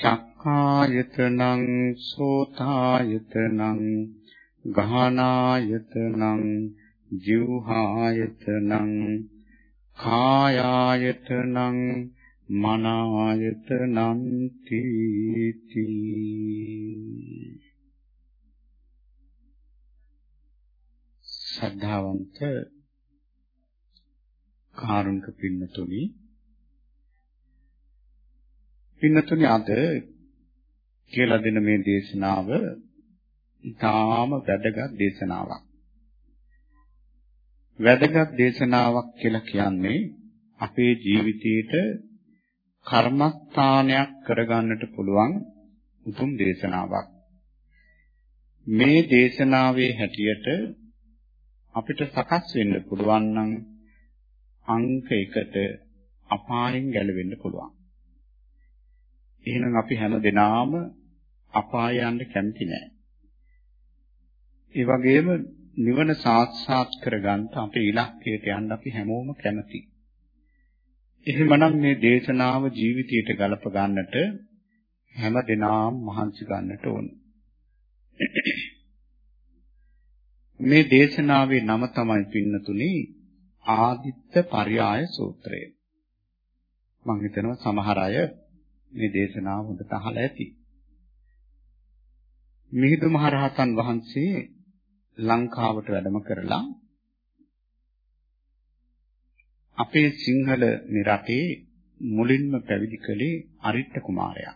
චක්ඛායතනං සෝතායතනං ගහනායතනං ජීවහායතනං කායායතනං මනායතනං තීති ශ්‍රද්ධාවන්ත කාරුණික පින්නතුනි පින්නතුනි අද කියලා දෙන මේ දේශනාව ඉතාම වැදගත් දේශනාවක්. වැදගත් දේශනාවක් කියලා කියන්නේ අපේ ජීවිතේට කර්මස්ථානයක් කරගන්නට පුළුවන් උතුම් දේශනාවක්. මේ දේශනාවේ හැටියට අපිට සකස් වෙන්න පුළුවන් නම් අංක 1ට අපායෙන් ගැලවෙන්න පුළුවන්. එහෙනම් අපි හැම දිනාම අපාය යන්න කැමති නෑ. ඒ වගේම නිවන සාක්ෂාත් කරගන්න අපේ ඉලක්කයට යන්න අපි හැමෝම කැමතියි. එහෙමනම් මේ දේශනාව ජීවිතයට ගලප ගන්නට හැම දිනාම මහන්සි ගන්නට ඕන. මේ දේශනාවේ නම තමයි පින්නතුනි ආදිත්ත පර්යාය සූත්‍රය. මම හිතනවා සමහර අය මේ දේශනාව හොඳට අහලා ඇති. මිහිඳු මහරහතන් වහන්සේ ලංකාවට වැඩම කරලා අපේ සිංහල නිරතේ මුලින්ම පැවිදි කළේ අරිට්ඨ කුමාරයා.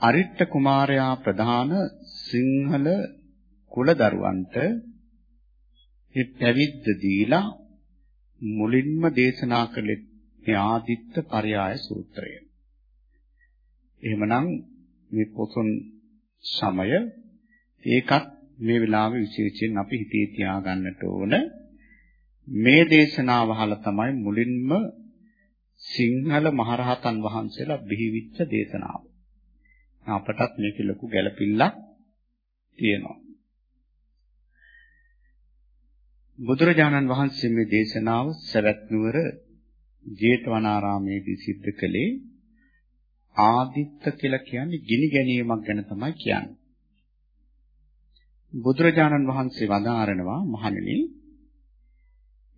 අරිට්ඨ කුමාරයා ප්‍රධාන සිංහල කුලදරුවන්ට ඒ පැවිද්ද දීලා මුලින්ම දේශනා කළේ මේ ආදිත්ත පරයාය සූත්‍රය. එහෙමනම් මේ පොසොන් සමය ඒකත් මේ වෙලාවේ විශේෂයෙන් අපි හිතේ තියාගන්නට ඕන මේ දේශනාව අහලා තමයි මුලින්ම සිංහල මහරහතන් වහන්සේලා බිහිවිච්ච දේශනාව. අපටත් මේක ලොකු ගැළපිල්ලක් තියෙනවා. බුදුරජාණන් වහන්සේ මේ දේශනාව සවැත් නුවර ජේතවනාරාමේදී සිද්ධ කළේ ආදිත්ත කියලා කියන්නේ ගිනි ගැනීමක් ගැන තමයි කියන්නේ. බුදුරජාණන් වහන්සේ වදාරනවා මහණෙනි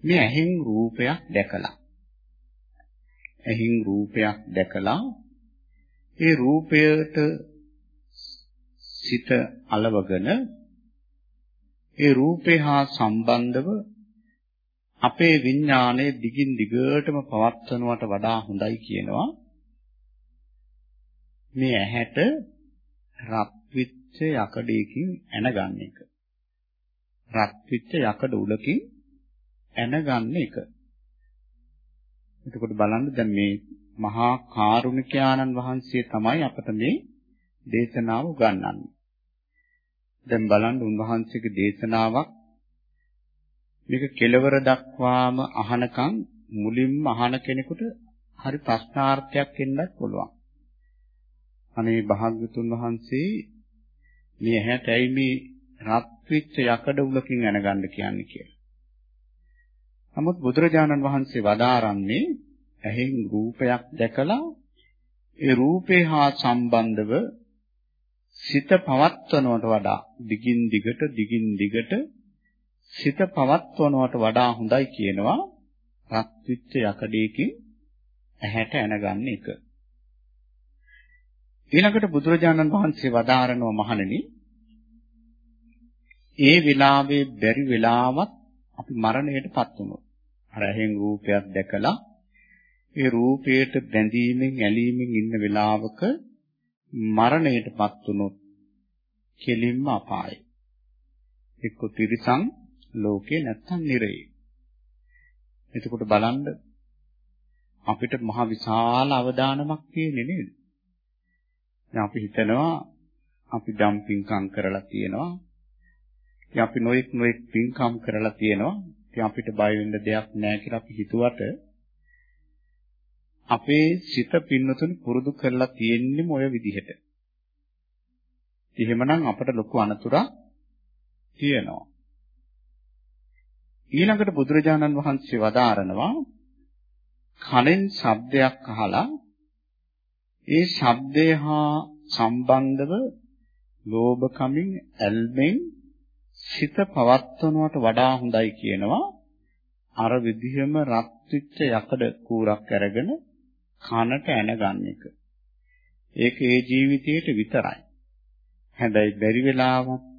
මේ ඇහෙන් රූපයක් දැකලා ඇහෙන් රූපයක් දැකලා ඒ රූපයට සිත అలවගෙන ඒ රූපේ හා සම්බන්ධව අපේ විඥානය දිගින් දිගටම පවත්වනවට වඩා හොඳයි කියනවා මේ ඇහැට රත් විච්ච යකඩයකින් ඇනගන්න එක. රත් විච්ච යකඩ උලකින් ඇනගන්න එක. එතකොට බලන්න දැන් මේ මහා කාරුණිකයාණන් වහන්සේ තමයි අපට මේ දේශනාව උගන්වන්නේ. දැන් බලන්න උන්වහන්සේගේ දේශනාවක් මේක කෙලවර දක්වාම අහනකම් මුලින්ම අහන කෙනෙකුට හරි ප්‍රශ්නාර්ථයක් එන්නත් පුළුවන්. අනේ භාග්‍යතුන් වහන්සේ මේ ඇහැට ඇයි මේ රත් වෙච්ච යකඩ උලකින් ඇනගන්න කියන්නේ කියලා. නමුත් බුදුරජාණන් වහන්සේ වදාරන්නේ ඇහෙන් රූපයක් දැකලා ඒ රූපේ හා සම්බන්ධව සිත පවත්වනවට වඩා දිගින් දිගට දිගින් දිගට සිත පවත්වනවට වඩා හොඳයි කියනවා රත් විච්ච යකඩයකින් ඇහැට ඇනගන්න එක. ඊළඟට බුදුරජාණන් වහන්සේ වදාරනවා මහණෙනි ඒ විලාවේ බැරි වෙලාවත් අපි මරණයටපත් වුණොත් අර ඇහෙන් රූපයක් දැකලා ඒ රූපයට බැඳීමෙන් ඇලීමෙන් ඉන්න වෙලාවක මරණයටපත් වුණොත් කෙලින්ම අපායයි. එක්ක අපිට මහ විශාල අවදානමක් තියෙන්නේ නේද? දැන් අපි හිතනවා අපි දම් පින්කම් කරලා තියෙනවා. ඉතින් අපි නොඑක් නොඑක් පින්කම් කරලා තියෙනවා. ඉතින් අපිට බය වෙන්න දෙයක් නැහැ කියලා අපි හිතුවට අපේ සිත පින්නතුනි පුරුදු කරලා තියෙන්නේ ඔය විදිහට. එහෙමනම් අපට ලොකු අනතුරක් තියෙනවා. ඊළඟට බුදුරජාණන් වහන්සේ වදාරනවා කනෙන් ශබ්දයක් අහලා ඒ ශබ්දය හා සම්බන්ධව ලෝභකමින් ඇල්මෙන් සිත පවත්වනවට වඩා හොඳයි කියනවා අර විදිහම රත් වෙච්ච යකඩ කූරක් අරගෙන කනට ඇන ගන්න එක. ඒක ඒ ජීවිතේට විතරයි. හැබැයි බැරි වෙලාවක්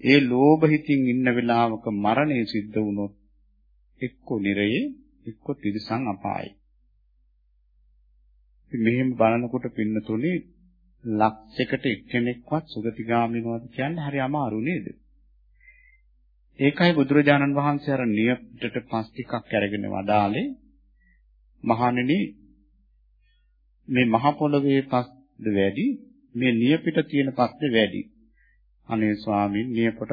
ඒ ලෝභ හිතින් ඉන්න වෙලාවක මරණය සිද්ධ වුණොත් එක්ක නිරයේ එක්ක තිරිසන් අපායයි. ඉතින් මෙහෙම බලනකොට පින්නතුනේ ලක්ෂයකට එක්කෙනෙක්වත් සුගතිගාමිනවද කියන්නේ හරි අමාරු නේද? ඒකයි බුදුරජාණන් වහන්සේ අර නියපිටට පස් ටිකක් අරගෙන වදාලේ මහණෙනි මේ මහ පොළවේ පස්ද වැඩි මේ නියපිට තියෙන පස්ද වැඩි අනේ ස්වාමීන් නියපොට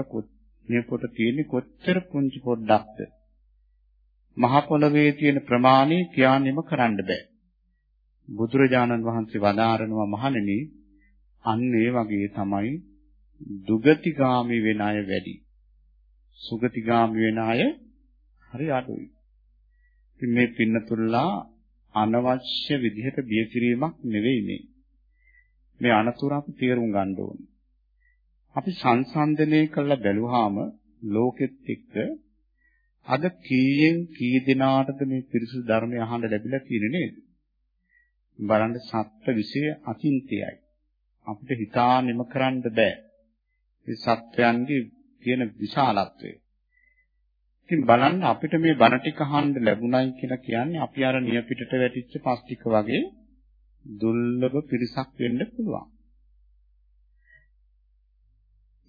නියපොට තියෙන්නේ කොච්චර පුංචි පොඩ්ඩක්ද මහ පොළවේ තියෙන ප්‍රමාණය කියන්නෙම කරන්න බෑ බුදුරජාණන් වහන්සේ වදාරනවා මහණෙනි අන්න ඒ වගේ තමයි දුගතිගාමි වෙන අය වැඩි සුගතිගාමි වෙන අය හරි අඩුයි ඉතින් මේ පින්නතුල්ලා අනවශ්‍ය විදිහට බිය කිරීමක් නෙවෙයි මේ. මේ අනතුර අපි තේරුම් ගන්න ඕනේ. අපි සංසන්දනය කරලා බැලුවාම ලෝකෙත් එක්ක අද කීයෙන් කී දිනාටද මේ පිරිසුදු ධර්මය අහන්න ලැබිලා තියෙන්නේ නේද? බලන්න සත්‍ය විශය අචින්තයයි. අපිට හිතානෙම කරන්න බෑ. මේ සත්‍යයන්ගේ තියෙන විශාලත්වය. ඉතින් බලන්න අපිට මේ බණ ටික අහන්න ලැබුණයි කියලා කියන්නේ අපි අර නියපිටට වැටිච්ච පස් ටික වගේ දුර්ලභ පිරිසක් වෙන්න පුළුවන්.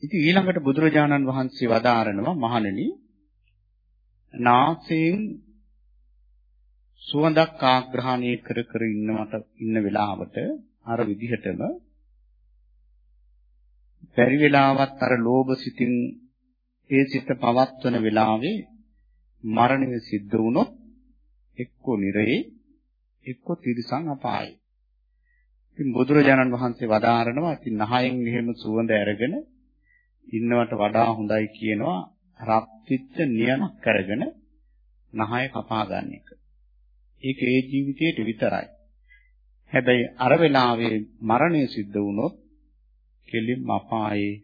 ඉතින් ඊළඟට බුදුරජාණන් වහන්සේ වදාරනවා මහණෙනි නාසයෙන් සුවඳක් ආග්‍රහණය කර කර ඉන්නවට ඉන්න වෙලාවට අර විදිහටම පරි වෙලාවත් අර ලෝභ සිතින් ඒ සිත පවත්වන වෙලාවේ මරණය සිද්ධ වුණොත් එක්කෝ නිරේ එක්කෝ තිරිසන් අපායයි. ඉතින් බුදුරජාණන් වහන්සේ වදාරනවා ඉතින් නහයෙන් එහෙම සුවඳ අරගෙන ඉන්නවට වඩා හොඳයි කියනවා රත්විච්ච නියනක් කරගෙන නහය කපා ගන්න එක. ඒක ඒ ජීවිතේට විතරයි. හැබැයි අර වෙලාවේ මරණය සිද්ධ වුණොත් කෙලින්ම අපායේ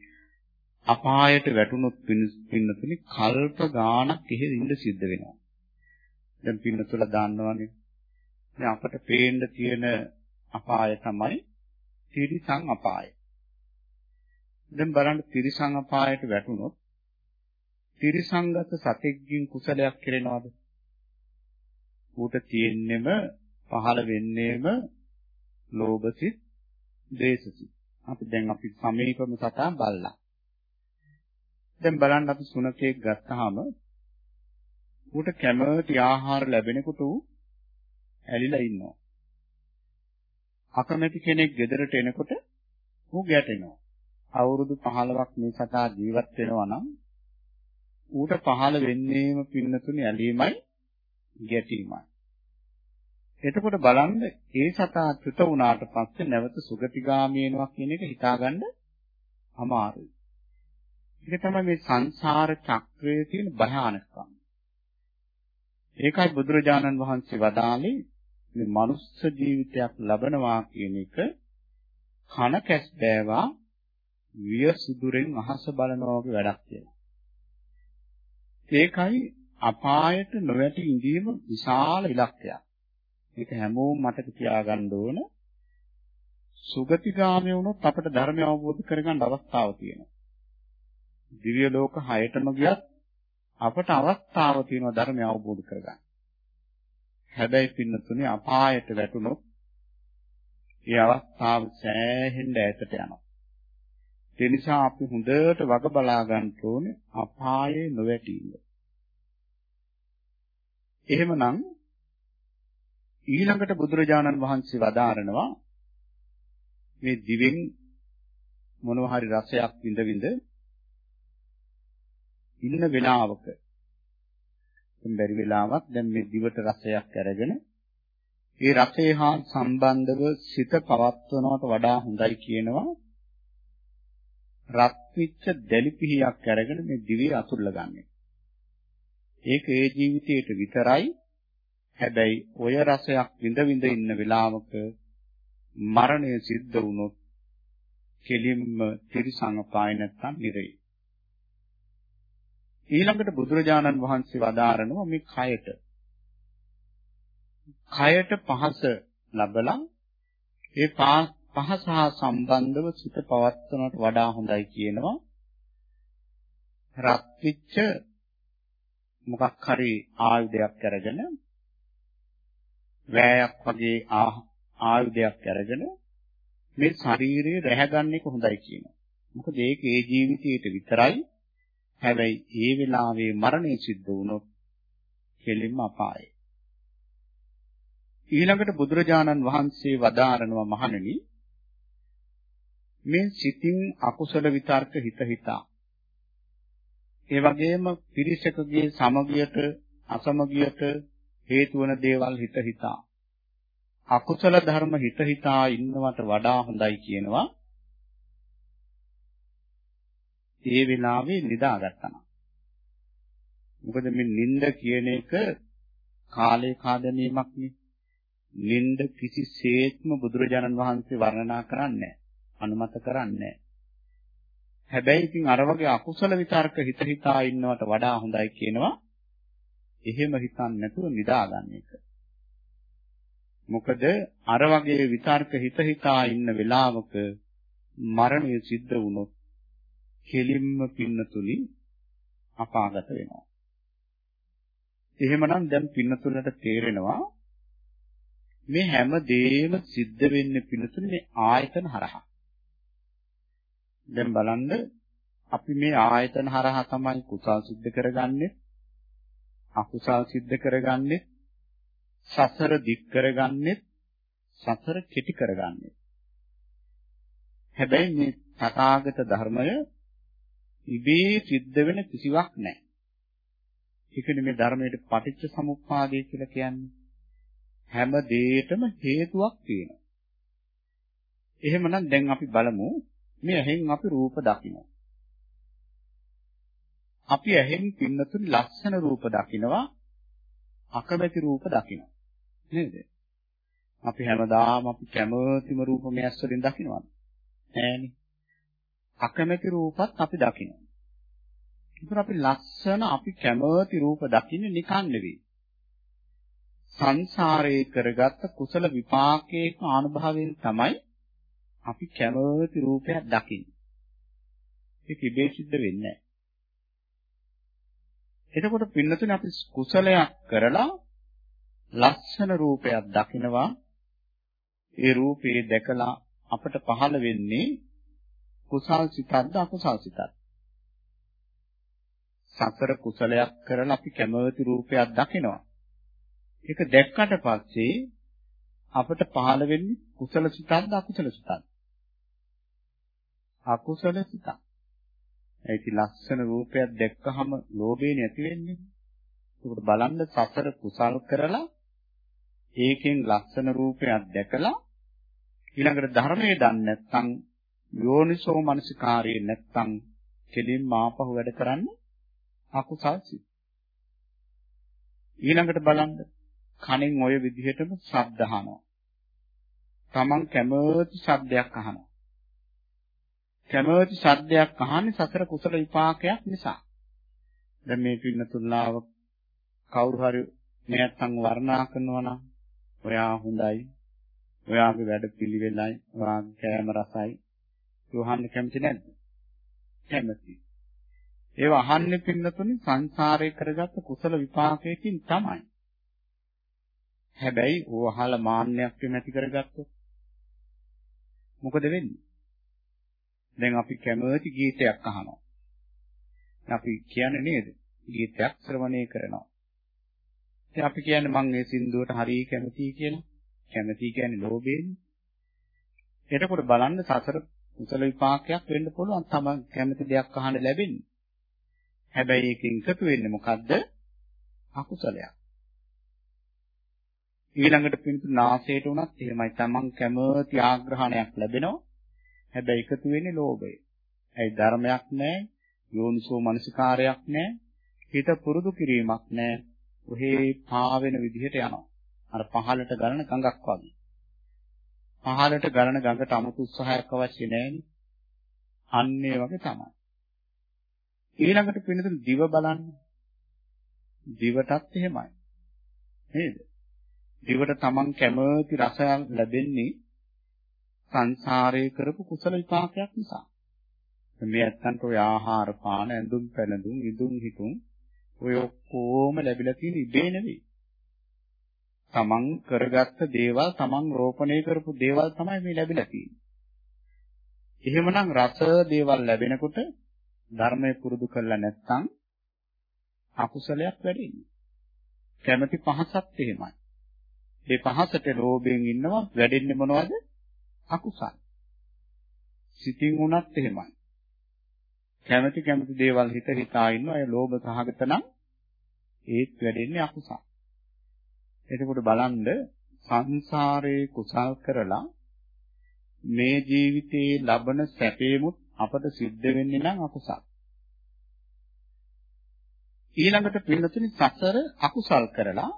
අපායට වැටුණොත් පින්නතුනි කල්ප ගාණක් එහෙ ඉඳ සිද්ධ වෙනවා. දැන් පින්නතුල දන්නවනේ. දැන් අපට පේන්න තියෙන අපාය තමයි තිරිසන් අපාය. දැන් බලන්න තිරිසන් අපායට වැටුණොත් තිරිසංගත සතෙක්ගින් කුසලයක් කෙරෙනවද? ඌට තියෙන්නෙම පහළ වෙන්නේම ලෝභසිත, ද්වේෂසිත. අපි දැන් අපි සමීපම සතා බල්ලා. දැන් බලන්න අපි සුනකෙක් ගත්තාම ඌට කැමති ආහාර ලැබෙනකොට ඌ ඇලිලා ඉන්නවා. අකමැති කෙනෙක් ගෙදරට එනකොට ඌ ගැටෙනවා. අවුරුදු 15ක් මේ සතා ජීවත් වෙනවා නම් ඌට පහළ වෙන්නේම පින්නතුනි ඇලීමයි ගැටීමයි. එතකොට බලන්න ඒ සතා චුත වුණාට පස්සේ නැවත සුගතිගාමී වෙනවා කියන එක හිතාගන්න අමාරුයි. ඒක තමයි මේ සංසාර චක්‍රයේ තියෙන භයානකකම. ඒකයි බුදුරජාණන් වහන්සේ වදාළේ මේ මනුස්ස ජීවිතයක් ලබනවා කියන එක කන කැස් බෑවා විය සිදුරෙන් අහස බලනවා වගේ වැඩක් කියලා. ඒකයි අපායට නොවැටි ඉඳීම විශාල ඉලක්කයක්. ඒක හැමෝම මතක තියාගන්න ඕන. සුගතිගාමී වුණොත් අපට ධර්මය අවබෝධ කරගන්න අවස්ථාවක් තියෙනවා. දිව්‍ය ලෝක 6ටම ගියත් අපට අවස්ථාව තියෙනවා ධර්මය අවබෝධ කරගන්න. හැබැයි පින්නතුනේ අපායට වැටුණොත් ඒ අවස්ථාව සෑහෙන්න ඈතට යනවා. ඒ නිසා අපි හොඳට වග බලා ගන්න ඕනේ අපායේ නොවැටීම. එහෙමනම් ඊළඟට බුදුරජාණන් වහන්සේ වදාරනවා මේ දිවෙන් මොනවා හරි රසයක් විඳ විඳ ඉන්න වෙලාවක බැරි වෙලාවක් දැන් මේ දිවට රසයක් අරගෙන ඒ රසය හා සම්බන්ධව සිත පවත්වනවට වඩා හොඳයි කියනවා රත් වෙච්ච දැලි පිහියක් අරගෙන මේ දිවේ අතුල්ල ගන්න. ඒක ඒ ජීවිතයට විතරයි. හැබැයි ඔය රසයක් විඳ විඳ ඉන්න වෙලාවක මරණය සිද්ධ වුණොත් කෙලින්ම තිරිසං අපාය නැත්තම් නිරේ. ඊළඟට බුදුරජාණන් වහන්සේ වදාරනවා මේ කයට. කයට පහස ලැබලා ඒ පහස හා සම්බන්ධව සිත පවත්වනට වඩා හොඳයි කියනවා. රත් විච්ච මොකක් හරි ආයුධයක් අරගෙන වෑයක් වගේ ආයුධයක් අරගෙන මේ ශරීරය රැහැගන්න එක හොඳයි කියනවා. මොකද ඒක ඒ ජීවිතයට විතරයි. හැබැයි ඒ වෙලාවේ මරණය සිද්ධ වුණොත් කෙලින්ම අපායයි. ඊළඟට බුදුරජාණන් වහන්සේ වදාරනවා මහණෙනි මේ සිතින් අකුසල විතර්ක හිත හිතා ඒ වගේම පිරිසකගේ සමගියට අසමගියට හේතු වන දේවල් හිත හිතා අකුසල ධර්ම හිත හිතා ඉන්නවට වඩා හොඳයි කියනවා ඒ වෙලාවේ නිදාගත්තා. මොකද මේ නිින්ද කියන එක කාලේ කාදනීමක් නේ. නිින්ද කිසිසේත්ම බුදුරජාණන් වහන්සේ වර්ණනා කරන්නේ අනුමත කරන්නේ හැබැයි ඉතින් අර වගේ අකුසල විතර්ක හිත හිතා ඉන්නවට වඩා හොඳයි කියනවා. එහෙම හිතන්නේ නැතුව නිදාගන්න එක. මොකද අර වගේ විතර්ක හිත හිතා ඉන්න වෙලාවක මරණය සිද්ධ වුණොත් කෙලින්ම පින්නතුනි අපාගත වෙනවා. එහෙමනම් දැන් පින්නතුලට තේරෙනවා මේ හැම දෙයක්ම සිද්ධ වෙන්නේ පින්නතුනි මේ ආයතන හරහා. දැන් බලන්න අපි මේ ආයතන හරහා තමයි කුසල් සිද්ධ කරගන්නේ අකුසල් සිද්ධ කරගන්නේ සසර දික් කරගන්නේ සසර කෙටි කරගන්නේ හැබැයි මේ තථාගත ධර්මය ඉබේ සිද්ධ වෙන කිසිවක් නැහැ. ඒකනේ මේ ධර්මයේ පටිච්ච සමුප්පාදය කියලා කියන්නේ. හැම දෙයකටම හේතුවක් තියෙනවා. එහෙමනම් දැන් අපි බලමු මේ ඇහෙන් අපි රූප දකිනවා. අපි ඇහෙන් පින්නතුනි ලස්සන රූප දකිනවා අකමැති රූප දකිනවා. නේද? අපි හැමදාම අපි කැමතිම රූප මේ ඇස් වලින් දකිනවද? නෑනේ. අකමැති රූපත් අපි දකිනවා. ඒතර අපි ලස්සන අපි කැමති රූප දකින්නේ නිකන් නෙවෙයි. සංසාරේ කරගත්ත කුසල විපාකයක අනුභවයෙන් තමයි අපි කැමති රූපයක් දකින්නේ. ඒක ඉබේ සිද්ධ වෙන්නේ නැහැ. එතකොට පින්නතුනේ අපි කුසලයක් කරලා ලස්සන රූපයක් දකිනවා ඒ රූපේ දැකලා අපට පහළ වෙන්නේ කුසල් සිතක්ද අකුසල් සිතක්ද? සතර කුසලයක් කරලා අපි කැමති රූපයක් දකිනවා. ඒක දැක්කට පස්සේ අපට පහළ වෙන්නේ කුසල සිතක්ද අකුසල සිතක්ද? අකුසල සිතක්. ඒක ලස්සන රූපයක් දැක්කහම ලෝභය නැති වෙන්නේ. ඒකට බලන්න සතර කුසල් කරලා ඒකෙන් ලස්සන රූපයක් දැකලා ඊළඟට ධර්මයේ දන්නේ නැත්නම් යෝනිසෝ මනසිකාරයේ නැත්තම් කෙලින්ම ආපහු වැඩ කරන්නේ අකුසල් සිත්. ඊළඟට බලන්න කණෙන් ඔය විදිහටම ශබ්ද අහනවා. Taman කැමති ශබ්දයක් අහනවා. කැමති ශබ්දයක් අහන්නේ සතර කුසල විපාකයක් නිසා. දැන් මේ පින්නතුල්ලාව කවුරු හරි නැත්තම් වර්ණනා කරනවා නම් ඔයා හොඳයි. ඔයාගේ වැඩ පිළිවෙලයි, ඔයාගේ කෑම රසයි, වහන්න කැමති නැද්ද? කැමති. ඒව අහන්නේ පින්නතුනි සංසාරේ කරගත්ත කුසල විපාකයකින් තමයි. හැබැයි ඕව අහලා මාන්නයක් නැති කරගත්තොත් මොකද වෙන්නේ? දැන් අපි කැමති ගීතයක් අහනවා. අපි කියන්නේ නේද? ගීතයක් ශ්‍රවණය කරනවා. ඉතින් අපි කියන්නේ මං මේ සින්දුවට හරිය කැමතියි කියලා. කැමතියි කියන්නේ ලෝභයෙන්නේ. එතකොට බලන්න සසර කුසල විපාකයක් වෙන්න පුළුවන් තමන් කැමති දෙයක් අහන්න ලැබෙන්නේ. හැබැයි ඒකෙන් එකතු වෙන්නේ මොකද්ද? අකුසලයක්. ඊළඟට පින්තු නාසයට උනත් එහෙමයි තමන් කැමති ආග්‍රහණයක් ලැබෙනවා. හැබැයි එකතු වෙන්නේ ලෝභය. ඒ ධර්මයක් නැහැ, යෝනිසෝ මනසිකාරයක් නැහැ, හිත පුරුදු කිරීමක් නැහැ. ඔහේ පාවෙන විදිහට යනවා. අර පහලට ගලන ගඟක් වගේ. පහලට ගලන ගඟට 아무තු උත්සාහයක් අවශ්‍ය නැහැ අන්න ඒ වගේ තමයි. ඊළඟට පින්නතුන් දිව බලන්න. දිවටත් එහෙමයි. නේද? දිවට තමන් කැමති රසයක් ලැබෙන්නේ සංසාරේ කරපු කුසල විපාකයක් නිසා. මේ ඇත්තන්ට ඔය ආහාර පාන ඇඳුම් පැළඳුම් ඉදුම් හිතුම් ඔය ඔක්කොම ලැබිලා තියෙන ඉබේ නෙවෙයි. තමන් කරගත්ත දේවල් තමන් රෝපණය කරපු දේවල් තමයි මේ ලැබිලා තියෙන්නේ. එහෙමනම් රස දේවල් ලැබෙනකොට ධර්මයේ පුරුදු කරලා නැත්නම් අකුසලයක් වැඩෙන්නේ. කැමැති පහසත් එහෙමයි. මේ පහසට ලෝභයෙන් ඉන්නවා වැඩෙන්නේ මොනවද? අකුසල්. සිතින් උනත් එහෙමයි. කැමැති කැමැති දේවල් හිත හිතා ඉන්නවා. ඒ ලෝභ සහගත නම් ඒත් වැඩෙන්නේ අකුසල්. එතකොට බලන්න සංසාරේ කුසල් කරලා මේ ජීවිතේ ලබන සැපේමුත් අපට සිද්ධ වෙන්නේ නම් අකුසල්. ඊළඟට පින්නතුනි සසර අකුසල් කරලා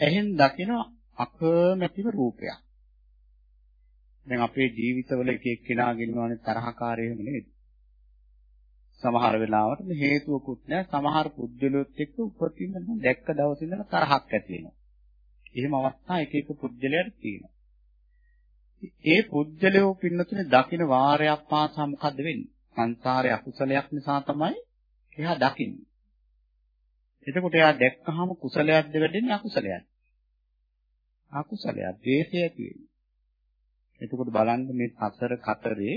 එහෙන් දකින අකමැතිව රූපයක්. දැන් අපේ ජීවිතවල එක එක්කෙනා ගෙනවනේ තරහකාරයෙම නේද? සමහර වෙලාවට මේ හේතුවකුත් නැහැ. සමහර පුද්ගලයොත් එක්ක උපතින් දැක්ක දවසේ ඉඳලා තරහක් ඇති වෙනවා. එහෙම අවස්ථා එක එක පුද්ගලයන්ට තියෙනවා. ඒ පුද්ගලයෝ පින්නතුනේ දකින වාරයක් පාසා මොකද්ද වෙන්නේ? සංසාරේ අකුසලයක් නිසා තමයි එයා දකින්නේ. එතකොට එයා දැක්කහම කුසලයක්ද වෙන්නේ අකුසලයක්ද? අකුසලයක්, ද්වේෂය ඇති වෙන්නේ. එතකොට බලන්න මේ සතර කතරේ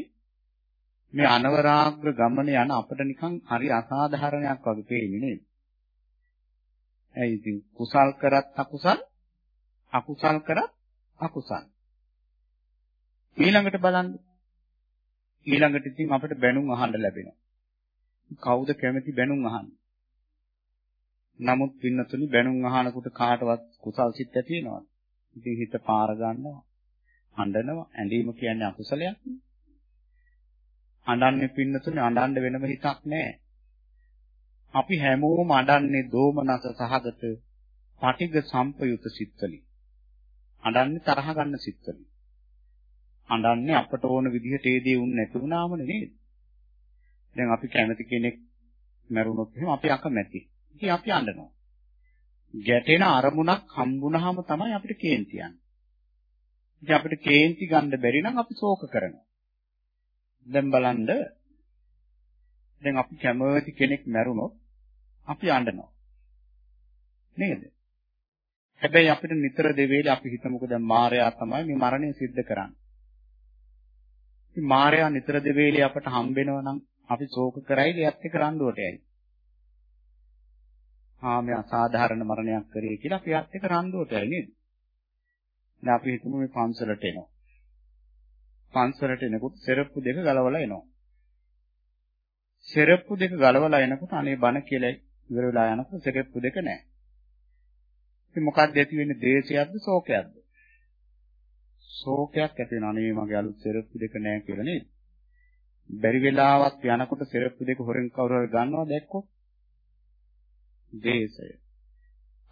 මේ අනවරාග්‍ර ගමන යන අපිට නිකන් හරි අසාධාරණයක් වගේ පේන්නේ නේද? ඇයි ඉතින් කුසල් කරත් අකුසල් අකුසල් කරත් අකුසල්. ඊළඟට බලන්න. ඊළඟට ඉතින් අපිට බැනුම් අහන්න ලැබෙනවා. කවුද කැමති බැනුම් අහන්න? නමුත් පින්නතුනි බැනුම් අහනකොට කාටවත් කුසල් සිත් ඇති වෙනවද? ඉතින් හිත පාර ගන්නවා. හඬනවා. ඇඬීම කියන්නේ අකුසලයක් නේ. අඬන්නේ පින්නතුනේ අඬන්න වෙනම හිතක් නැහැ. අපි හැමෝම අඬන්නේ දෝමනස සහගත පටිග සම්පයුත සිත්වලින්. අඬන්නේ තරහ ගන්න සිත්වලින්. අඬන්නේ අපට ඕන විදිහට ඒ දේ උන් නැති වුණාම නේද? දැන් අපි කැමති කෙනෙක් මැරුණොත් එහෙනම් අපි අකමැති. ඉතින් අපි අඬනවා. ගැටෙන අරමුණක් හම්බුනහම තමයි අපිට කේන්ති යන්නේ. ඉතින් අපිට කේන්ති ගන්න බැරි නම් අපි ශෝක කරනවා. දැන් බලන්න දැන් අපි කැමති කෙනෙක් මැරුණොත් අපි අඬනවා. නේද? හැබැයි අපිට නිතර දෙවේලේ අපි හිතමුකෝ දැන් මායя තමයි මේ මරණය සිද්ධ කරන්නේ. ඉතින් මායя නිතර දෙවේලේ අපට හම්බෙනවා නම් අපි ශෝක කරයිද එයත් එක්ක රණ්ඩුවට යයි. ආ මේ අසාධාරණ මරණයක් කරේ කියලා අපි එයත් එක්ක රණ්ඩුවට යයි නේද? දැන් අපි හිතමු මේ පන්සලට එනවා. පන්සලට එනකොට සෙරප්පු දෙක ගලවලා එනවා. සෙරප්පු දෙක ගලවලා එනකොට අනේ බන කියලා ඉවර වෙලා යනකොට සෙරප්පු දෙක නැහැ. ඉතින් මොකක්ද ඇති වෙන්නේ? දේශයක්ද ශෝකයක්ද? ශෝකයක් ඇති වෙනවා. අනේ මගේ අලුත් සෙරප්පු දෙක නැහැ කියලා නේද? බැරි වෙලාවක් යනකොට සෙරප්පු දෙක හොරෙන් කවුරු හරි ගන්නවා දැක්කොත් දේශය.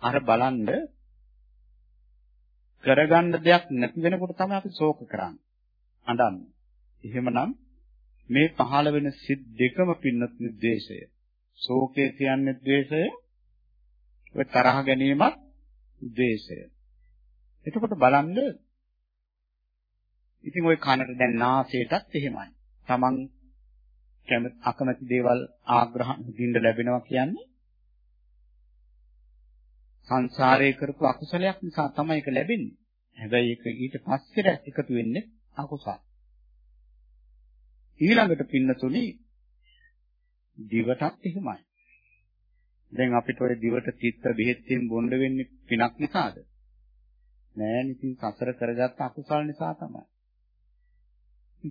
අර බලන්න කරගන්න දෙයක් නැති වෙනකොට තමයි අපි ශෝක කරන්නේ. අඬන්නේ. එහෙමනම් මේ පහළ වෙන සිත් දෙකම පින්නත් නිද්දේශය. ශෝකය කියන්නේ ද්වේෂය. ඔය තරහ ගැනීමත් ද්වේෂය. එතකොට බලන්න ඉතින් ওই කනට දැන් නාසයටත් එහෙමයි. Taman කැමති අකමැති දේවල් ආග්‍රහ දින්න ලැබෙනවා කියන්නේ සංසාරයේ කරපු අකුසලයක් නිසා තමයි ඒක ලැබෙන්නේ. හැබැයි ඒක ඊට පස්සේ එකතු වෙන්නේ අකුසල. ඊළඟට පින්නතුනි දිවටත් එහෙමයි. දැන් අපිට ওই දිවට තිත්ත බෙහෙත්ෙන් බොන්න වෙන්නේ පිනක් නිසාද? නෑ ඉතින් සසර කරගත්ත අකුසල නිසා තමයි.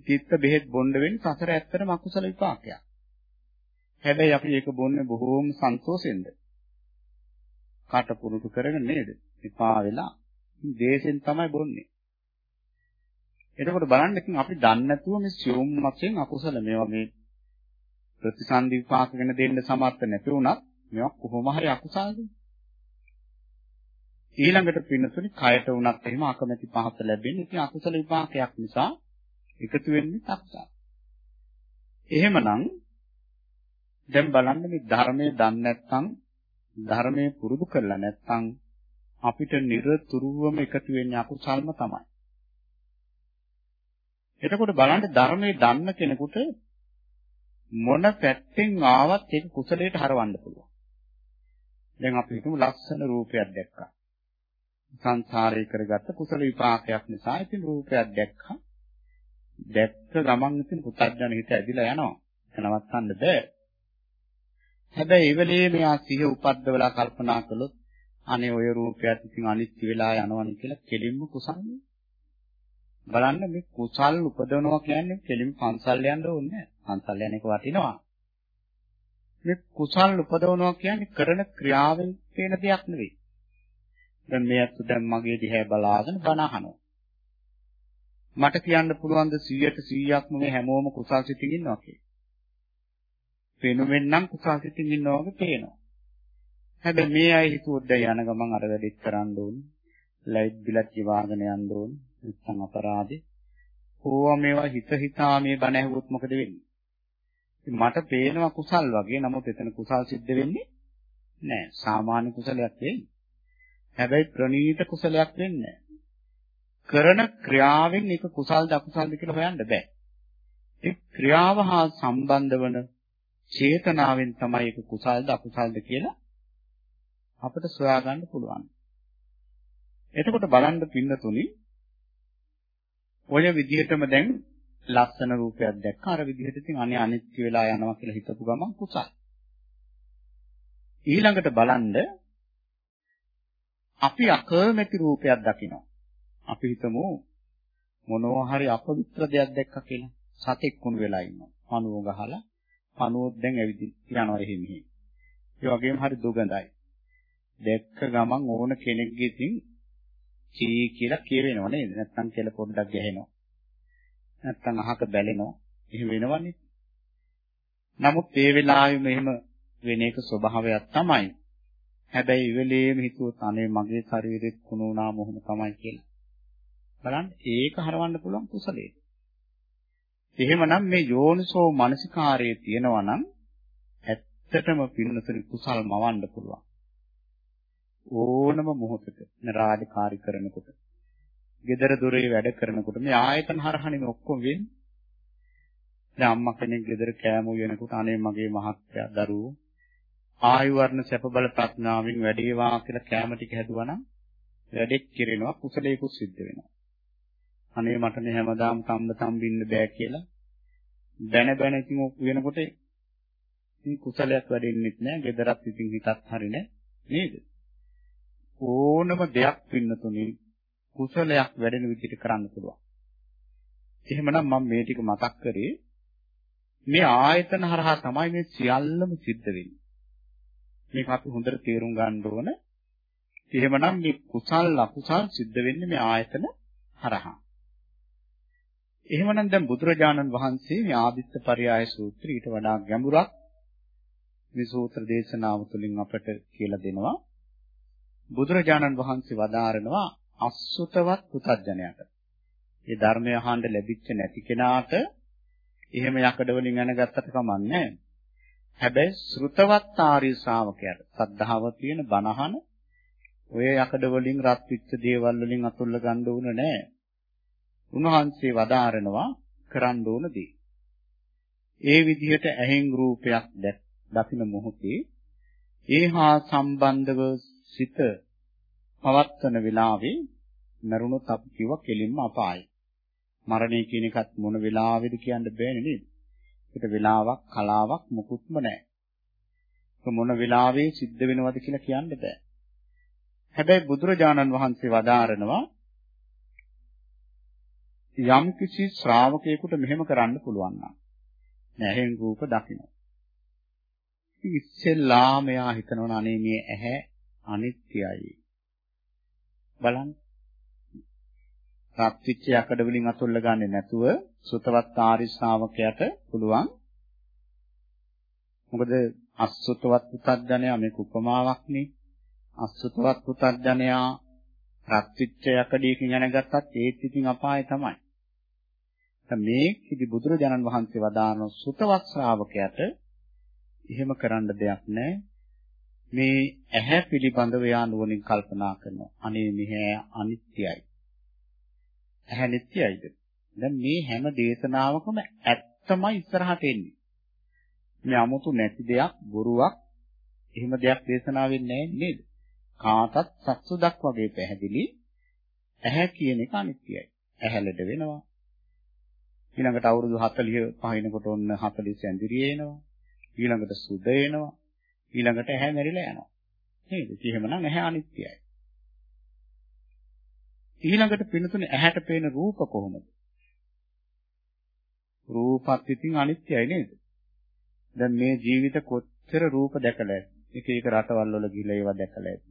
තිත්ත බෙහෙත් බොන්න වෙන්නේ සසර ඇත්තටම අකුසල විපාකයක්. හැබැයි අපි ඒක බොන්නේ බොහෝම සන්තෝෂෙන්ද. කට පුරුදු කරගෙන නේද? විපා වෙලා දේශෙන් තමයි බොන්නේ. එතකොට බලන්න ඉතින් අපි දන්නේ නැතුව මේ සියුම් වශයෙන් අකුසල මේවා මේ ප්‍රතිසන්දි විපාක ගැන දෙන්න සමර්ථ නැති වුණත් මේවා කොහොම හරි අකුසල්ද? ඊළඟට පින්නතුනි කයට වුණත් එහෙම අකමැති පහත ලැබෙන්නේ ඉතින් අකුසල විපාකයක් නිසා එකතු වෙන්නේ අකුසල. එහෙමනම් දැන් බලන්න මේ ධර්මයේ දන්නේ නැත්නම් ධර්මයේ පුරුදු කරලා නැත්නම් අපිට නිරතුරුවම එකතු වෙන්නේ අකුසල්ම තමයි. එතකොට බලන්න ධර්මයේ දන්න කෙනෙකුට මොන පැත්තෙන් ආවත් ඒක කුසලයට හරවන්න පුළුවන්. දැන් අපි හිතමු ලස්සන රූපයක් දැක්කා. සංසාරේ කරගත්ත කුසල විපාකයක් නිසා ඉතින් රූපයක් දැක්කා. දැක්ක ගමන් ඉතින් පුතඥ හිත ඇදිලා යනවා. නවත්තන්න බෑ. හැබැයි ඒ වෙලේ මෙයා සිහ උපද්දවලා කල්පනා කළොත් අනේ ඔය රූපයත් ඉතින් අනිත්‍ය වෙලා යනවනේ කියලා කෙලින්ම කුසල්නේ. බලන්න මේ කුසල් උපදවනවා කියන්නේ කෙලින්ම පන්සල් යන්න ඕනේ නැහැ. පන්සල් යන එක වටිනවා. මේ කුසල් උපදවනවා කියන්නේ කරන ක්‍රියාවෙන් පේන දෙයක් නෙවෙයි. දැන් මේ අත්තු දැන් මගේ දිහා බලාගෙන බණ අහනවා. මට කියන්න පුළුවන් ද 100ට 100ක්ම මේ හැමෝම කුසල් සිතින් ඉන්නවා කියලා. පෙනුමෙන් නම් කුසල් සිතින් ඉන්නවා වගේ පේනවා. හැබැයි මේ අය හිතුවොත් දැන් යන ගමන් අර වැඩිත් කරන්න ඕනේ. ලයිට් බිලක් ජීවාගෙන යන්න ඕනේ. නැත්නම් අපරාධේ. ඕවා මේවා හිත හිතා මේ බණ ඇහුවොත් මොකද වෙන්නේ? මට පේනවා කුසල් වගේ. නමුත් එතන කුසල් සිද්ධ වෙන්නේ නැහැ. සාමාන්‍ය කුසලයක් වෙන්නේ. හැබැයි ප්‍රණීත කුසලයක් වෙන්නේ කරන ක්‍රියාවෙන් ඒක කුසල්ද අකුසල්ද කියලා හොයන්න බෑ. ඒ ක්‍රියාව හා සම්බන්ධ වන චේතනාවෙන් තමයි ඒක කුසල්ද අකුසල්ද කියලා අපිට සොයා ගන්න පුළුවන්. එතකොට බලන්න පින්නතුනි ඔය විදිහටම දැන් ලස්සන රූපයක් දැක්ක අර විදිහට ඉතින් අනේ අනිත්‍ය වෙලා යනවා කියලා හිතපු ගමන් කුසල්. ඊළඟට බලන්න අපි අකමැති රූපයක් දකිනවා. අපි හිතමු මොනවා හරි අපවිත්‍ර දෙයක් දැක්කා කියලා. සතෙක් කුණු වෙලා ඉන්නවා. පණුව ගහලා පණුවොත් දැන් ඇවිදින් යනවා එහෙම මෙහෙම. ඒ වගේම හරි දුගඳයි. දැක්ක ගමන් ඕන කෙනෙක්ගේ ඉතින් චී කියලා කියවෙනව නේද? නැත්තම් කෙල පොඩ්ඩක් ගැහෙනවා. නැත්තම් අහක බැලෙනවා. එහෙම වෙනවනේ. නමුත් ඒ වෙලාවෙම එහෙම වෙන එක ස්වභාවයක් තමයි. හැබැයි ඉවලේම හිතුවොත් අනේ මගේ ශරීරෙත් කුණු වුණාම ඔහොම තමයි කියලා. බලන්න ඒක හරවන්න පුළුවන් කුසලයේ. එහෙමනම් මේ යෝනිසෝ මනසිකාරයේ තියෙනවා නම් ඇත්තටම පින්නතුනි කුසල් මවන්න පුළුවන්. ඕනම මොහොතක රාජකාරී කරනකොට gedara dore වැඩ කරනකොට මේ ආයතන හරහානේ මේ ඔක්කොම වෙන්නේ. දැන් අම්මා කෙනෙක් gedara කෑම උයනකොට අනේ මගේ මහත්තයා දරුවෝ ආයු වර්ණ සැප බල ප්‍රඥාවෙන් වැඩේවා කියලා කැම ටික හැදුවා නම් වැඩෙක් කිරෙනවා කුසලයකුත් සිද්ධ වෙනවා. අනේ මට මේ හැමදාම තම්බ තම්බින්න බෑ කියලා දැන බැන ඉතින් වෙනකොට ඉතින් කුසලයක් වැඩෙන්නෙත් නෑ. gedarat ඉතින් හිතත් හරි නෑ නේද? ඕනම දෙයක් පින්නතුනේ කුසලයක් වැඩෙන විදිහට කරන්න පුළුවන්. එහෙමනම් මම මේ ටික මතක් කරේ මේ ආයතන හරහා තමයි මේ සියල්ලම සිද්ධ වෙන්නේ. මේක අපි හොඳට තේරුම් ගන්න ඕන. එහෙමනම් මේ කුසල් අකුසල් සිද්ධ වෙන්නේ මේ ආයතන හරහා. එහෙමනම් දැන් බුදුරජාණන් වහන්සේ මේ ආදිත්ත පරයය සූත්‍රය ඊට වඩා ගැඹුරක් මේ සූත්‍ර දේශනාව තුළින් අපට කියලා දෙනවා. බුදුරජාණන් වහන්සේ වදාරනවා අසුතවත් පුතඥයට. මේ ධර්මය අහන්න ලැබිච්ච නැති කෙනාට එහෙම යකඩ වලින් අනගත්තට කමන්නේ හැබැයි ශ්‍රුතවත් ආර්ය ශ්‍රාවකයාට සද්ධාව තියෙන බණහන ඔය යකඩ වලින් රත් වෙච්ච දේවල් වලින් අතුල්ල ගන්න ඕන නෑ. උන්වහන්සේ වදාරනවා කරන්න ඕන දේ. ඒ විදිහට ඇහෙන් රූපයක් දකින මොහොතේ ඒහා සම්බන්ධව සිත පවත්තන වෙලාවේ මරුණොත් අපි කිව්ව කෙලින්ම අපායයි. මරණය කියන එකත් මොන වෙලාවෙද කියන්න බෑනේ නේද? ඒකට වෙලාවක් කලාවක් මුකුත්ම නැහැ. මොන වෙලාවෙ සිද්ධ වෙනවද කියලා කියන්න බෑ. හැබැයි බුදුරජාණන් වහන්සේ වදාරනවා යම් කිසි ශ්‍රාවකයෙකුට මෙහෙම කරන්න පුළුවන් නම් නැහෙන් රූප දකින්න. ඉස්සෙල්ලාම එයා හිතනවා අනේ මේ ඇහැ අනිත්‍යයි. බලන්න. රත්විච්ච යකඩ වලින් අතුල්ල ගන්නේ නැතුව සුතවත් ආරි ශ්‍රාවකයාට පුළුවන්. මොකද අසුතවත් පුතඥයා මේක උපමාවක් නේ. අසුතවත් පුතඥයා රත්විච්ච යකඩයකින් යනගත්තත් ඒත් ඉතින් අපාය තමයි. මේ කිදි බුදුරජාණන් වහන්සේ වදාන සුතවත් ශ්‍රාවකයාට එහෙම කරන්න දෙයක් නැහැ. මේ ඇහැ පිළිබඳව යා නුවණින් කල්පනා කරනවා. අනේ මෙහැ අනිත්‍යයි. ඇහැ නිට්ටයයිද? දැන් මේ හැම දේශනාවකම ඇත්තමයි ඉස්සරහට එන්නේ. මේ 아무තු නැති දෙයක්, බොරුවක් එහෙම දෙයක් දේශනා වෙන්නේ නේද? කාටත් සත්සුදක් වගේ පැහැදිලි. ඇහැ කියන එක අනිත්‍යයි. ඇහැ ලෙඩ වෙනවා. ඊළඟට අවුරුදු 40 පහිනකොට ඔන්න 40 ඇඳිරිය එනවා. ඊළඟට සුද එනවා. ඊළඟට ඇහැ මැරිලා යනවා. නේද? එහෙමනම් ඇහැ අනිත්‍යයි. ඊළඟට පිනතුනේ ඇහැට පේන රූප කොහොමද? රූපත් ඉතින් අනිත්‍යයි නේද? දැන් මේ ජීවිත කොච්චර රූප දැකලා එක එක රටවල් වල ගිහලා ඒවා දැකලා ඇති.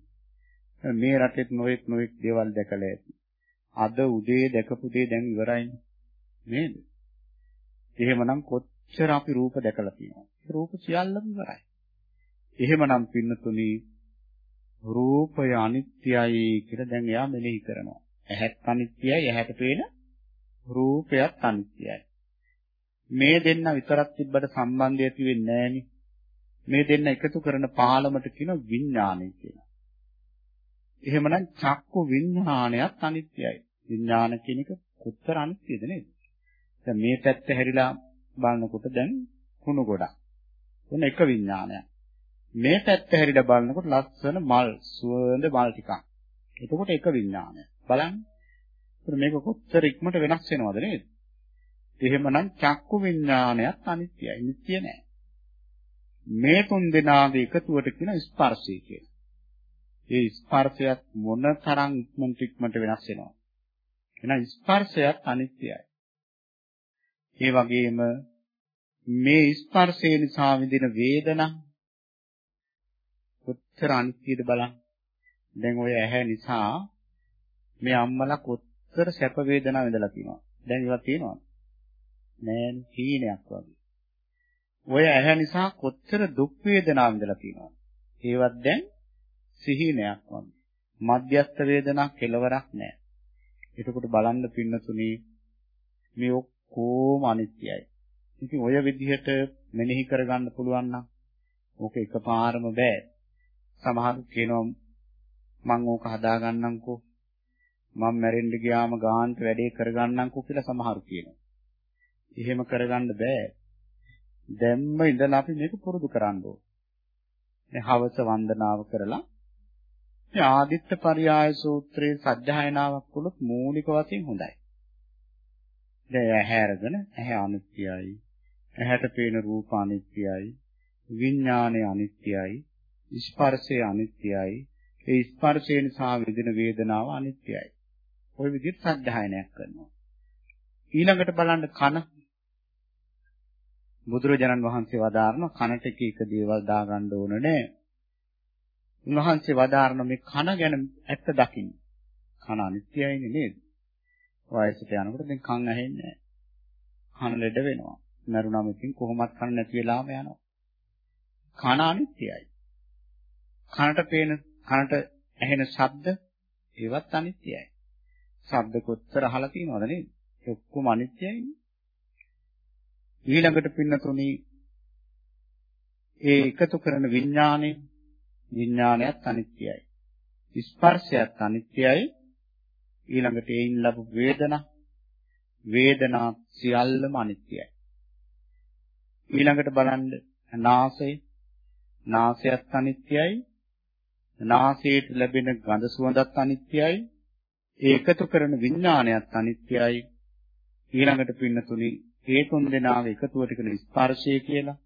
මේ රටෙත් නොඑක් නොඑක් දේවල් දැකලා ඇති. අද උදේ දැකපු දේ දැන් ඉවරයි නේද? එහෙමනම් කොච්චර අපි රූප දැකලා තියෙනවද? රූප සියල්ලම ඉවරයි. එහෙමනම් පින්නතුනි රූපය අනිත්‍යයි කියලා දැන් එයා මෙනෙහි කරනවා. ඇහත් අනිත්‍යයි, ඇහැට පේන රූපයත් අනිත්‍යයි. මේ දෙන්න විතරක් තිබ්බට සම්බන්ධය ඇති වෙන්නේ නැහෙනි. මේ දෙන්න එකතු කරන පාලමට කියන විඥානය කියලා. එහෙමනම් චක්කු විඥානයත් අනිත්‍යයි. විඥාන කියන එක කොතර අනිත්‍යද නේද? දැන් මේ පැත්ත හැරිලා බලනකොට දැන් කුණු ගොඩක්. එන එක විඥානයක්. මේ පැත්ත හැරිලා බලනකොට ලස්සන මල්, සුවඳ මල් ටිකක්. එතකොට එක විඥානයක්. බලන්න. මේක කොච්චර ඉක්මනට වෙනස් වෙනවද නේද? එහෙමනම් චක්කු විඥානයත් අනිත්‍යයි. නිට්ටිය නෑ. මේ තුන් දෙනාගේ එකතුවට කියන ස්පර්ශය කියලා. ඒ ස්පර්ශයත් මොන තරම් ඉක්මනට ඉක්මනට වෙනස් වෙනවද? එහෙනම් ස්පර්ශයත් අනිත්‍යයි. ඒ වගේම මේ ස්පර්ශය නිසා විඳින වේදනා කොච්චර අනිත්‍යද බලන්න. දැන් ඔය ඇහැ නිසා මේ අම්මලා කොච්චර සැප වේදනා විඳලා තියෙනවා. දැන් ඒවා තියෙනවද? නෑ හීනයක් වගේ. ඔය ඇහැ නිසා කොච්චර දුක් වේදනා විඳලා තියෙනවද? ඒවත් දැන් සිහිනයක් වගේ. මධ්‍යස්ථ වේදනා කෙලවරක් නෑ. එතකොට බලන්න පින්නතුනි මේ ඔක්කොම අනිත්‍යයි. ඉතින් ඔය විදිහට මෙනෙහි කරගන්න පුළුවන් නම් ඕක එකපාරම බෑ. සමහරු කියනවා මම ඕක හදාගන්නම්කෝ මම මැරෙන්න ගියාම ගාන්ට වැඩේ කරගන්නම්කෝ කියලා සමහරු කියනවා. එහෙම කරගන්න බෑ. දැම්ම ඉඳලා අපි මේක පුරුදු කරන්න ඕන. මේ හවස වන්දනාව කරලා මේ ආදිත්ත පරියාය සූත්‍රයේ සත්‍යයනාවක් කළොත් මූලික වශයෙන් හොඳයි. දැන් ඇහැ අරගෙන ඇහැ අනිත්‍යයි. ඇහැට පේන රූප අනිත්‍යයි. විඥානය අනිත්‍යයි. ස්පර්ශය අනිත්‍යයි. ඒ ස්පර්ශය නිසා විඳින වේදනාව අනිත්‍යයි. ওই විදිහට සද්ධායනයක් කරනවා. ඊළඟට බලන්න කන බුදුරජාණන් වහන්සේ වදාारण කනට එක එක දේවල් දාගන්න ඕන නෑ. උන්වහන්සේ වදාारण මේ කන ගැන ඇත්ත දකින්න. කන අනිත්‍යයිනේ නේද? වයසට යනකොට දැන් කන් ඇහෙන්නේ නෑ. කන ලෙඩ වෙනවා. මරුණාම ඉතින් කොහොමත් කන නැති වෙලාම යනවා. කන අනිත්‍යයි. කනට පේන කනට ඇහෙන ශබ්ද ඒවත් අනිත්‍යයි. ශබ්ද කොච්චර අහලා තියෙනවද නේද? ඔක්කොම අනිත්‍යයි. ඊළඟට පින්නතුනි ඒ එකතු කරන විඥානය විඥානයත් අනිත්‍යයි. ස්පර්ශයත් අනිත්‍යයි. ඊළඟට ඒයින් ලැබු වේදනා වේදනා සියල්ලම අනිත්‍යයි. ඊළඟට බලන්න නාසය නාසයත් අනිත්‍යයි. නාසයට ලැබෙන ගඳ සුවඳත් අනිත්‍යයි. ඒකතු කරන විඥානයත් අනිත්‍යයි. ඊළඟට පින්නතුනි ඒ තුන් දෙනාම එකතුවට කරන ස්පර්ශය කියලා.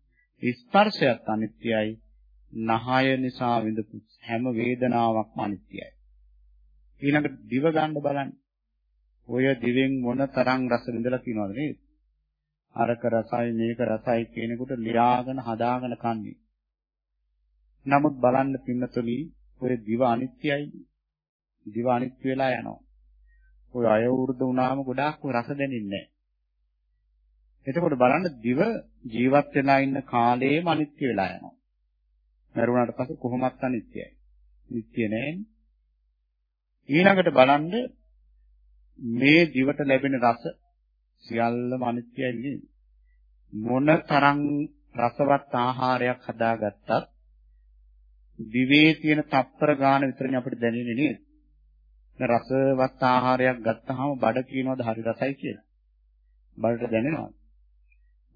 ස්පර්ශයත් අනිත්‍යයි. නහය නිසා විඳපු හැම වේදනාවක්ම අනිත්‍යයි. ඊළඟට දිව ගන්න බලන්න. ඔය දිවෙන් මොන තරම් රස විඳලා තියෙනවද නේද? අරක රසයි මේක රසයි කියනකොට ලියාගෙන හදාගෙන කන්නේ. නමුත් බලන්න පින්නතුනි ඔය දිව අනිත්‍යයි. දිව අනිත්‍ය වෙලා යනවා. ඔය අය වෘද්ධ වුණාම ගොඩාක් රස දැනෙන්නේ නැහැ. එතකොට බලන්න දිව ජීවත් වෙලා ඉන්න කාලේම අනිත්‍ය වෙලා යනවා. මරුණාට පස්සේ කොහොමත් අනිත්‍යයි. නිට්ටය නෑනේ. ඊළඟට බලන්න මේ දිවට ලැබෙන රස සියල්ලම අනිත්‍යයි නේද? මොන තරම් රසවත් ආහාරයක් හදාගත්තත් දිවේ තියෙන තප්පර ගාන විතරනේ අපිට දැනෙන්නේ නේද? රසවත් ආහාරයක් ගත්තාම බඩ කියනවාද හරි රසයි කියලා. බඩට දැනෙනවද?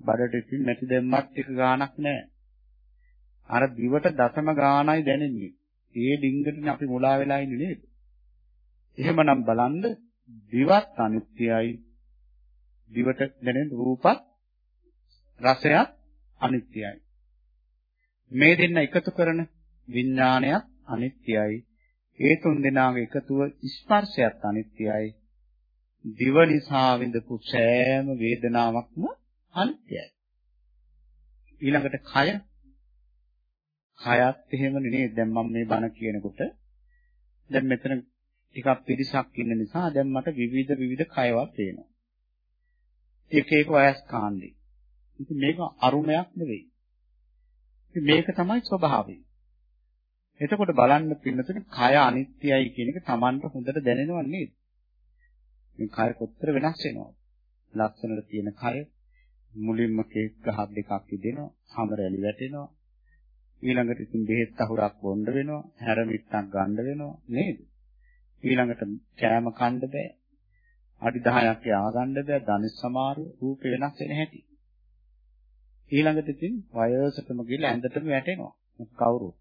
බඩට ඉතින් නැති දැම්මත් එක ගාණක් නැහැ. අර දිවට දසම ගාණයි දැනෙන්නේ. ඒ ඩිංගටනේ අපි මුලා වෙලා ඉන්නේ නේද? එහෙමනම් බලන්න දිවත් අනිත්‍යයි. දිවට දැනෙන රූපත් රසයත් අනිත්‍යයි. මේ දෙන්න එකතු කරන විඥානයත් අනිත්‍යයි. ඒ තුන් දෙනාගේ එකතුව ස්පර්ශයත් අනිත්‍යයි. දිව නිසා විඳපු සෑම වේදනාවක්ම අනිත්‍යයි. ඊළඟට කය කයත් එහෙම නෙනේ දැන් මම මේ බණ කියනකොට දැන් මෙතන ටිකක් පිරිසක් ඉන්න නිසා දැන් මට විවිධ විවිධ කයවත් පේනවා. එක එක වයස් කාණ්ඩේ. ඉතින් මේක අරුමයක් නෙවෙයි. ඉතින් මේක තමයි ස්වභාවය. එතකොට බලන්න පින්නතුනේ කය අනිත්‍යයි කියන එක Tamanට හොඳට දැනෙනව නේද? මේ කය කොතර වෙනස් වෙනවද? ලක්ෂණවල තියෙන කය මුලින්ම කේක් ගහක් දෙකක් ඉදෙනවා, හැම රැලි වැටෙනවා. ඊළඟට ඉතින් බෙහෙත් අහුරක් බොන්න වෙනවා, හැරමිටක් ගන්න වෙනවා නේද? ඊළඟට කෑම කන්න බෑ. අඩි 10ක් යා ගන්න බෑ, ධනිස් සමාරු රූප වෙනස් වෙන හැටි. ඊළඟට ඉතින් වයසටම ගිහලා ඇඳටම වැටෙනවා. කවුරුත්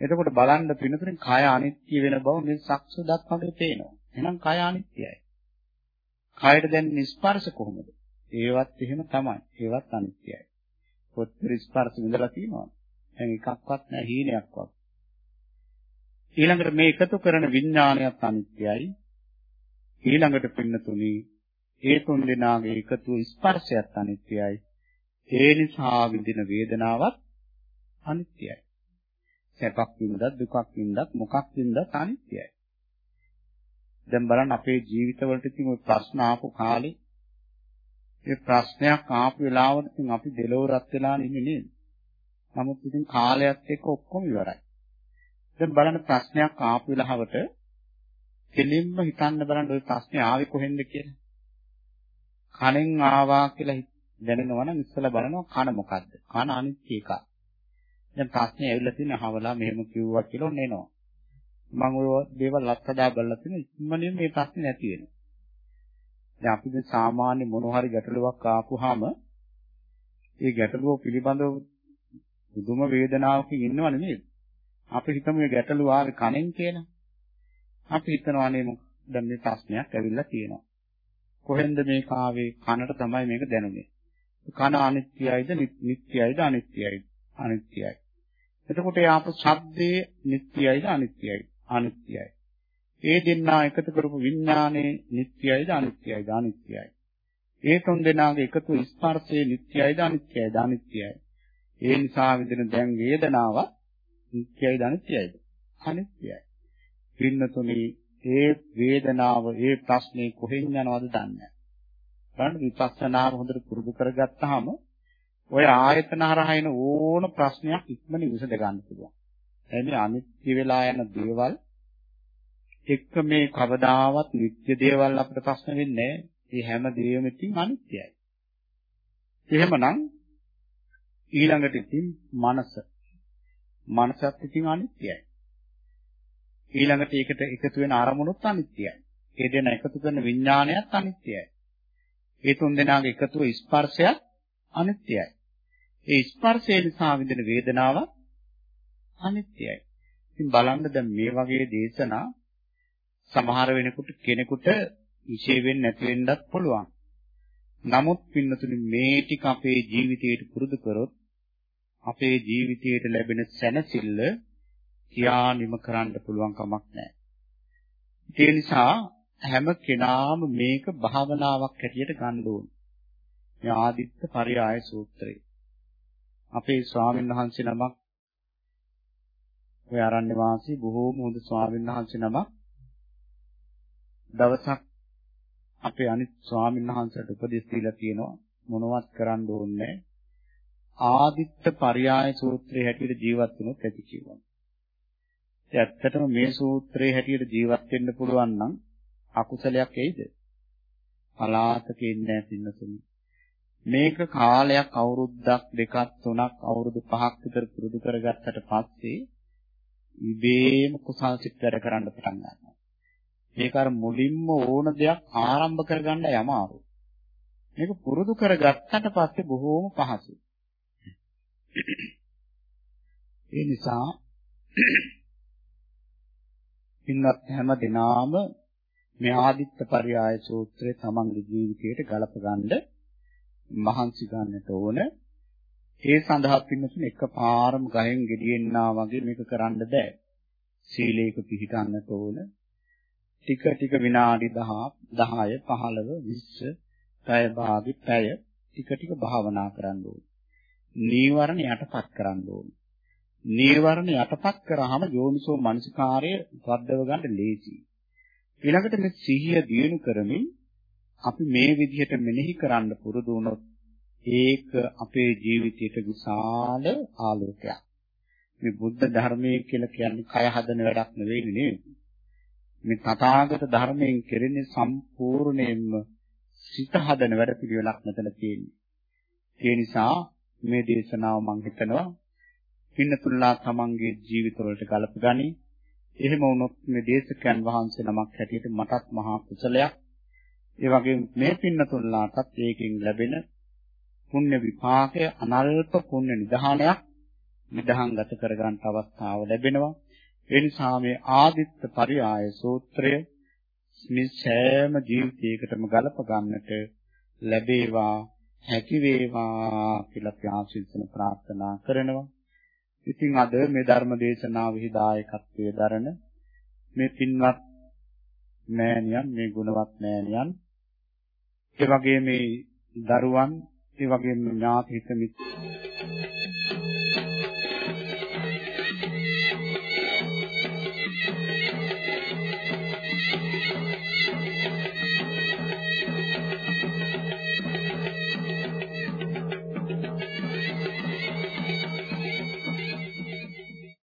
එතකොට බලන්න පිනතුනේ කය අනිත්‍ය වෙන බව මේ සක්සුදක් වගේ පේනවා. එහෙනම් කය අනිත්‍යයි. කයට දැන් ස්පර්ශ කොහොමද? ඒවත් එහෙම තමයි. ඒවත් අනිත්‍යයි. කොච්චර ස්පර්ශ විඳලා තියෙනවද? දැන් එකක්වත් නැහැ හීනයක්වත්. ඊළඟට මේ එකතු කරන විඥානයත් අනිත්‍යයි. ඊළඟට පින්නතුනි ඒ තුන් දෙනාගේ එකතු ස්පර්ශයත් අනිත්‍යයි. ඒ නිසා විඳින වේදනාවත් අනිත්‍යයි. සැපක් වින්දත් දුකක් වින්දත් මොකක් වින්දත් අනිත්‍යයි. දැන් බලන්න අපේ ජීවිතවලට ඉතින් ওই ප්‍රශ්න ආපු කාලේ ඒ ප්‍රශ්නයක් ආපු වෙලාවට ඉතින් අපි දෙලොව රත් වෙලා ඉන්නේ නේද? නමුත් ඉතින් කාලයත් එක්ක ඔක්කොම ඉවරයි. දැන් බලන්න ප්‍රශ්නයක් ආපු වෙලාවට කෙලින්ම හිතන්න බලන්න ওই ප්‍රශ්නේ ආවේ කොහෙන්ද කියලා. කණෙන් ආවා කියලා දැනෙනවා නම් ඉස්සලා බලනවා කන මොකද්ද? කන අනිත්‍ය එකක්. දැන් ප්‍රශ්නේ ඇවිල්ලා තියෙන අහවලා මෙහෙම කිව්වා කියලා ඔන්න එනවා. මම ඔය දේවල් අත්හදා බලලා තියෙන ඉක්මනින් මේ ප්‍රශ්නේ නැති වෙනවා. දැන් අපි මේ සාමාන්‍ය මොන හරි ගැටලුවක් ආපුවාම ඒ ගැටලුව පිළිබඳව පුදුම වේදනාවකින් ඉන්නවනේ නේද? අපි හිතමු මේ ගැටලුව ආවේ කණෙන් කියලා. අපි හිතනවා නේ දැන් මේ ප්‍රශ්නයක් ඇවිල්ලා තියෙනවා. කොහෙන්ද මේක ආවේ? කනට තමයි මේක දැනුනේ. කන අනිත්‍යයිද නිට්ටයයිද අනිත්‍යයිද? අනිත්‍යයි. එතකොට යාපු ශබ්දයේ නිට්ටයයිද අනිත්‍යයිද? අනිත්‍යයි. ඒ දෙන්නා එකතු කරපු විඥානයේ නිට්ටයයිද අනිත්‍යයිද? අනිත්‍යයි. ඒ තුන් දෙනාගේ එකතු ස්පර්ශයේ නිට්ටයයිද අනිත්‍යයිද? අනිත්‍යයි. ඒ නිසා විදින දැන් වේදනාව නිට්ටයයිද අනිත්‍යයිද? අනිත්‍යයි. පින්නතුනි ඒ වේදනාව ඒ ප්‍රශ්නේ කොහෙන් යනවද දන්නේ නැහැ. බලන්න විපස්සනාව හොඳට පුරුදු කරගත්තාම ඔය ආයතන හරහා එන ඕන ප්‍රශ්නයක් ඉක්මනින් විසඳ ගන්න පුළුවන්. එන්නේ අනිත්‍ය වෙලා යන දේවල් එක්ක මේ කවදාවත් නිත්‍ය දේවල් අපිට ප්‍රශ්න වෙන්නේ නැහැ. හැම දෙයක්ම ඉතින් අනිත්‍යයි. එහෙමනම් ඊළඟට ඉතින් මනස. මනසත් ඉතින් අනිත්‍යයි. ඊළඟට ඒකට එකතු වෙන අරමුණුත් අනිත්‍යයි. ඒ දෙන එකතු කරන විඥානයත් අනිත්‍යයි. ඒ තුන් දෙනාගේ එකතුව ස්පර්ශයත් අනිත්‍යයි. ඒ ස්පර්ශය නිසා විඳින වේදනාව අනිත්‍යයි. ඉතින් බලන්න දැන් මේ වගේ දේශනා සමහර වෙනකොට කෙනෙකුට විශේෂ වෙන්නේ නැති වෙන්නත් පුළුවන්. නමුත් පින්නතුනි මේ ටික අපේ ජීවිතයට පුරුදු කරොත් අපේ ජීවිතයට ලැබෙන සැනසෙල්ල කියා නිම කරන්න පුළුවන් කමක් නැහැ. ඒ නිසා හැම කෙනාම මේක භාවනාවක් හැටියට ගන්න ඕනේ. මේ ආදිත්ත පරියාය සූත්‍රය. අපේ ස්වාමීන් වහන්සේ නමක් ඔය ආරණ්‍ය වාසී බොහෝම හොඳ ස්වාමීන් වහන්සේ නමක් දවසක් අපේ අනිත් ස්වාමීන් වහන්සේට උපදෙස් දීලා තියෙනවා මොනවත් කරන්න ඕනේ ආදිත්ත පරියාය සූත්‍රයේ හැටියට ජීවත් වෙනොත් ඇති කියනවා. ඒ ඇත්තටම මේ සූත්‍රයේ හැටියට ජීවත් වෙන්න පුළුවන් නම් අකුසලයක් එයිද? පලාතක ඉන්නේ නැතිනතුනි. මේක කාලයක් අවුරුද්දක් දෙකක් තුනක් අවුරුදු පහක් විතර පුරුදු කරගත්තට පස්සේ ඉබේම කුසල් සිත් වැඩ කරන්න පටන් ගන්නවා. ඒක අර මුලින්ම ඕන දෙයක් ආරම්භ කරගන්න යමාරු. මේක පුරුදු කරගත්තට පස්සේ බොහෝම පහසුයි. ඒ නිසා පින්වත් හැම දිනාම මේ ආදිත්ත පරයය සූත්‍රය තමන්ගේ ජීවිතයට ගලප ගන්න මහන්සි ගන්නට ඕන. ඒ සඳහා පින්නතුන එකපාරම ගහෙන් ගෙඩියෙන්නා වගේ මේක කරන්න බෑ. සීලයක පිළිපදන්නට ඕන. ටික ටික විනාඩි 10 10 15 20 පැය භාගි පැය ටික ටික භාවනා කරන්න ඕන. නීවරණ යටපත් කරන්න ඕන. නීවරණ යටපත් කරාම යෝනිසෝ මනසිකාරය වද්දව ගන්න ලේසියි. ඊළඟට මේ සිහිය දියුණු කරමින් අපි මේ විදිහට මෙනෙහි කරන්න පුරුදු වුණොත් ඒක අපේ ජීවිතයට විශාල ආලෝකයක්. මේ බුද්ධ ධර්මයේ කියලා කියන්නේ කය හදන වැඩක් නෙවෙයි නේද? මේ තථාගත ධර්මයෙන් කෙරෙන්නේ සම්පූර්ණයෙන්ම සිත හදන වැඩ පිළිවෙලක් මෙතන තියෙන්නේ. ඒ නිසා මේ දේශනාව මම හිතනවා පින්නතුල්ලා තමන්ගේ ජීවිතවලට ගලප ගනි. එහෙම වුණොත් මේ දේශකයන් වහන්සේ නමක් හැටියට මටත් මහා කුසලයක්. ඒ වගේම මේ පින්නතුල්ලාටත් ඒකෙන් ලැබෙන පුණ්‍ය විපාකය අනල්ප පුණ්‍ය නිධානයක් නිදහන් ගත කරගන්න අවස්ථාව ලැබෙනවා. ඒ නිසා මේ ආදිත්ත පරියාය සූත්‍රය මේ සෑම ජීවිතයකටම ගලප ගන්නට ලැබේවා හැකි වේවා කියලා අපි ආශිර්වාද ප්‍රාර්ථනා කරනවා. ඉතින් අද මේ ධර්ම දේශනාවෙහි දායකත්වයේ දරන මේ පින්වත් මෑණියන් මේ ගුණවත් මෑණියන් ඒ වගේම මේ දරුවන් ඒ වගේම ඥාති හිත මිත්‍ර